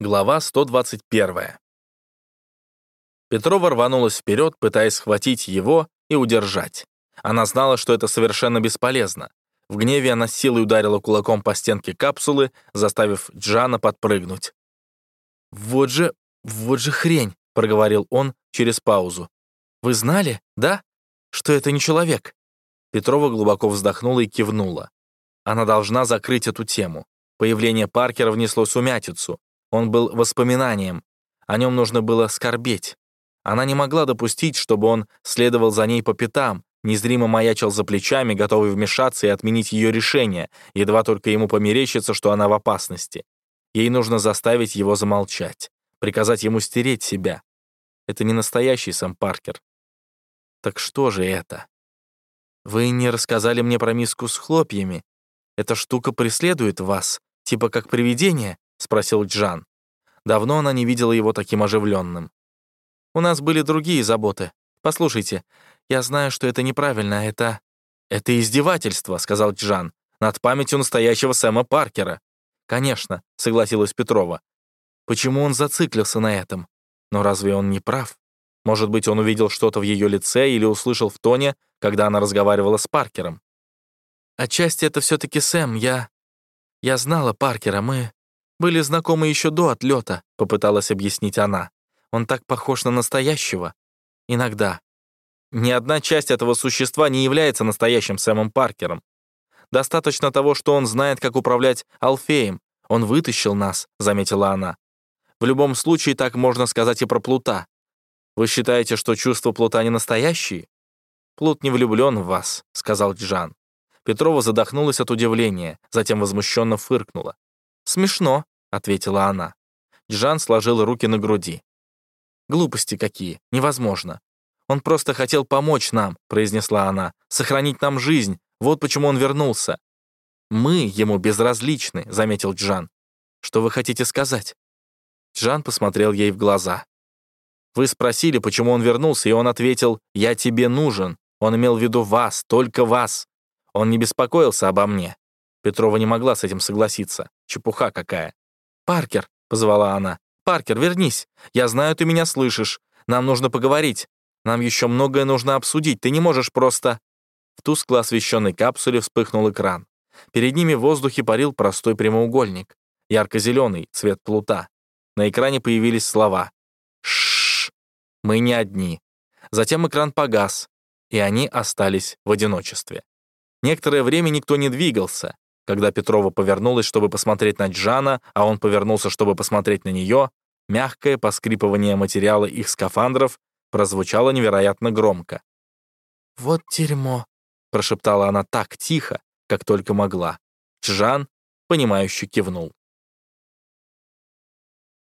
Глава 121. Петрова рванулась вперед, пытаясь схватить его и удержать. Она знала, что это совершенно бесполезно. В гневе она силой ударила кулаком по стенке капсулы, заставив Джана подпрыгнуть. «Вот же, вот же хрень», — проговорил он через паузу. «Вы знали, да, что это не человек?» Петрова глубоко вздохнула и кивнула. Она должна закрыть эту тему. Появление Паркера внесло сумятицу. Он был воспоминанием. О нем нужно было скорбеть. Она не могла допустить, чтобы он следовал за ней по пятам, незримо маячил за плечами, готовый вмешаться и отменить ее решение, едва только ему померещится, что она в опасности. Ей нужно заставить его замолчать, приказать ему стереть себя. Это не настоящий Сэм Паркер. Так что же это? Вы не рассказали мне про миску с хлопьями. Эта штука преследует вас, типа как привидение? — спросил Джан. Давно она не видела его таким оживленным. «У нас были другие заботы. Послушайте, я знаю, что это неправильно, это...» «Это издевательство», — сказал Джан, «над памятью настоящего Сэма Паркера». «Конечно», — согласилась Петрова. «Почему он зациклился на этом? Но разве он не прав? Может быть, он увидел что-то в ее лице или услышал в тоне, когда она разговаривала с Паркером?» «Отчасти это все-таки Сэм, я... Я знала Паркера, мы... Были знакомы еще до отлета, попыталась объяснить она. Он так похож на настоящего. Иногда. Ни одна часть этого существа не является настоящим Сэмом Паркером. Достаточно того, что он знает, как управлять Алфеем. Он вытащил нас, заметила она. В любом случае, так можно сказать и про Плута. Вы считаете, что чувства Плута не настоящие? Плут не влюблен в вас, сказал Джан. Петрова задохнулась от удивления, затем возмущенно фыркнула. «Смешно», — ответила она. Джан сложил руки на груди. «Глупости какие, невозможно. Он просто хотел помочь нам», — произнесла она, «сохранить нам жизнь, вот почему он вернулся». «Мы ему безразличны», — заметил Джан. «Что вы хотите сказать?» Джан посмотрел ей в глаза. «Вы спросили, почему он вернулся, и он ответил, «Я тебе нужен». Он имел в виду вас, только вас. Он не беспокоился обо мне. Петрова не могла с этим согласиться. Чепуха какая. «Паркер», — позвала она, — «Паркер, вернись. Я знаю, ты меня слышишь. Нам нужно поговорить. Нам еще многое нужно обсудить. Ты не можешь просто...» В тускло освещенной капсуле вспыхнул экран. Перед ними в воздухе парил простой прямоугольник. Ярко-зеленый, цвет плута. На экране появились слова. «Шшш, мы не одни». Затем экран погас, и они остались в одиночестве. Некоторое время никто не двигался. Когда Петрова повернулась, чтобы посмотреть на Джана, а он повернулся, чтобы посмотреть на нее, мягкое поскрипывание материала их скафандров прозвучало невероятно громко. «Вот дерьмо», — прошептала она так тихо, как только могла. Джан, понимающе кивнул.